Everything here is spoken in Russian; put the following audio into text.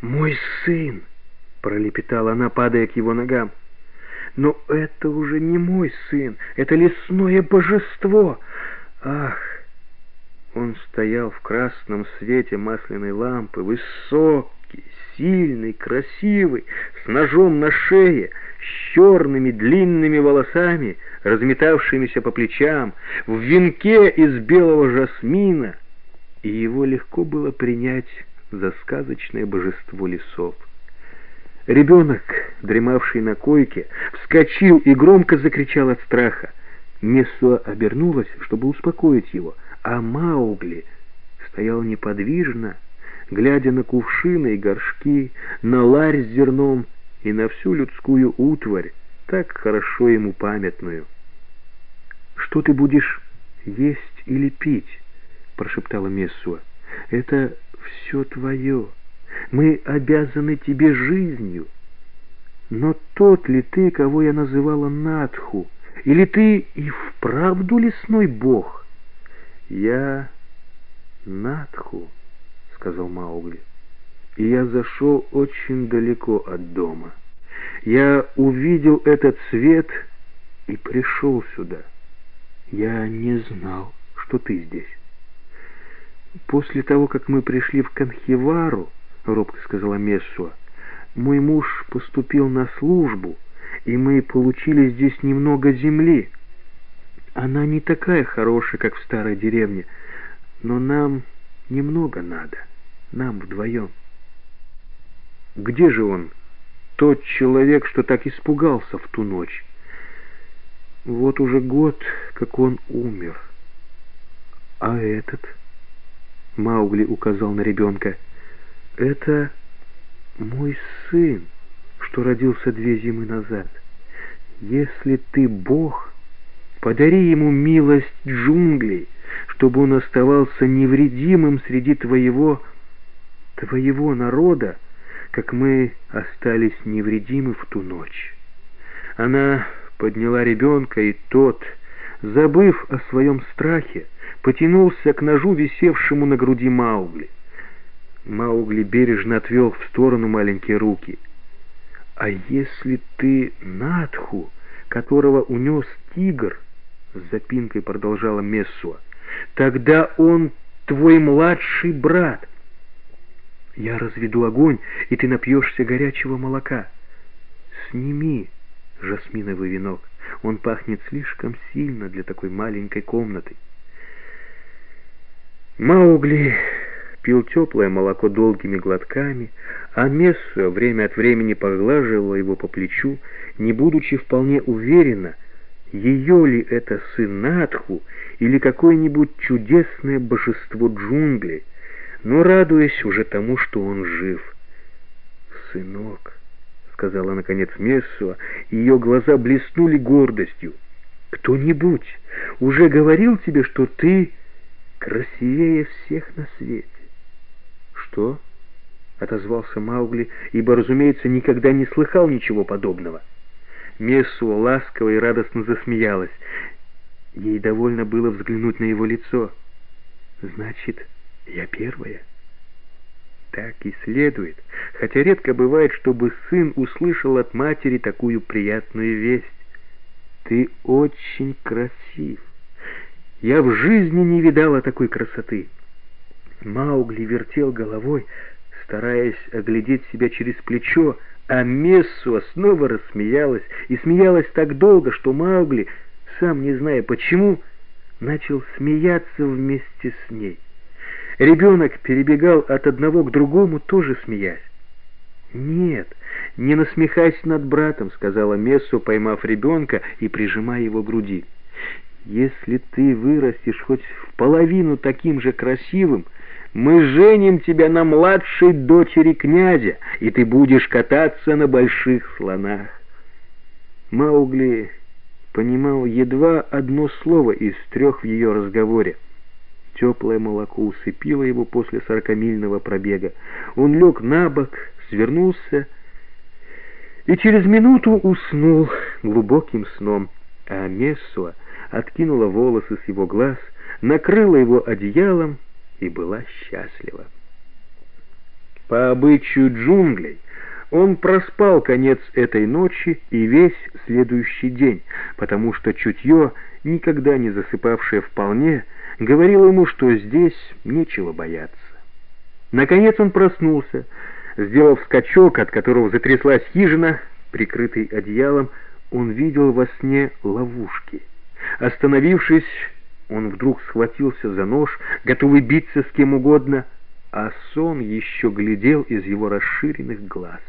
«Мой сын!» — пролепетала она, падая к его ногам. «Но это уже не мой сын, это лесное божество! Ах!» Он стоял в красном свете масляной лампы, высокий, сильный, красивый, с ножом на шее, с черными длинными волосами, разметавшимися по плечам, в венке из белого жасмина, и его легко было принять за сказочное божество лесов. Ребенок, дремавший на койке, вскочил и громко закричал от страха. Мессуа обернулась, чтобы успокоить его, а Маугли стоял неподвижно, глядя на кувшины и горшки, на ларь с зерном и на всю людскую утварь, так хорошо ему памятную. «Что ты будешь есть или пить?» — прошептала Мессуа. «Это все твое. Мы обязаны тебе жизнью. Но тот ли ты, кого я называла Надху, или ты и вправду лесной бог?» «Я Надху», — сказал Маугли, — «и я зашел очень далеко от дома. Я увидел этот свет и пришел сюда. Я не знал, что ты здесь». «После того, как мы пришли в Канхивару, — робко сказала Мессуа, — мой муж поступил на службу, и мы получили здесь немного земли. Она не такая хорошая, как в старой деревне, но нам немного надо, нам вдвоем». «Где же он, тот человек, что так испугался в ту ночь?» «Вот уже год, как он умер. А этот...» Маугли указал на ребенка. «Это мой сын, что родился две зимы назад. Если ты Бог, подари ему милость джунглей, чтобы он оставался невредимым среди твоего, твоего народа, как мы остались невредимы в ту ночь». Она подняла ребенка, и тот, забыв о своем страхе, потянулся к ножу, висевшему на груди Маугли. Маугли бережно отвел в сторону маленькие руки. «А если ты Надху, которого унес тигр?» — с запинкой продолжала Мессуа. «Тогда он твой младший брат. Я разведу огонь, и ты напьешься горячего молока. Сними жасминовый венок, он пахнет слишком сильно для такой маленькой комнаты». Маугли пил теплое молоко долгими глотками, а Мессуа время от времени поглаживала его по плечу, не будучи вполне уверена, ее ли это сын Надху или какое-нибудь чудесное божество джунглей, но радуясь уже тому, что он жив. «Сынок», — сказала наконец Мессуа, ее глаза блеснули гордостью, — «кто-нибудь уже говорил тебе, что ты...» красивее всех на свете. Что? Отозвался Маугли, ибо, разумеется, никогда не слыхал ничего подобного. Мессуа ласково и радостно засмеялась. Ей довольно было взглянуть на его лицо. Значит, я первая. Так и следует, хотя редко бывает, чтобы сын услышал от матери такую приятную весть. Ты очень красив. Я в жизни не видала такой красоты. Маугли вертел головой, стараясь оглядеть себя через плечо, а Мессуа снова рассмеялась, и смеялась так долго, что Маугли, сам не зная почему, начал смеяться вместе с ней. Ребенок перебегал от одного к другому, тоже смеясь. «Нет, не насмехайся над братом», — сказала Мессу, поймав ребенка и прижимая его к груди. Если ты вырастешь хоть в половину таким же красивым, мы женим тебя на младшей дочери князя, и ты будешь кататься на больших слонах. Маугли понимал едва одно слово из трех в ее разговоре. Теплое молоко усыпило его после сорокамильного пробега. Он лег на бок, свернулся и через минуту уснул глубоким сном, а Мессуа откинула волосы с его глаз, накрыла его одеялом и была счастлива. По обычаю джунглей он проспал конец этой ночи и весь следующий день, потому что чутье, никогда не засыпавшее вполне, говорило ему, что здесь нечего бояться. Наконец он проснулся, сделав скачок, от которого затряслась хижина, прикрытый одеялом, он видел во сне ловушки. Остановившись, он вдруг схватился за нож, готовый биться с кем угодно, а сон еще глядел из его расширенных глаз.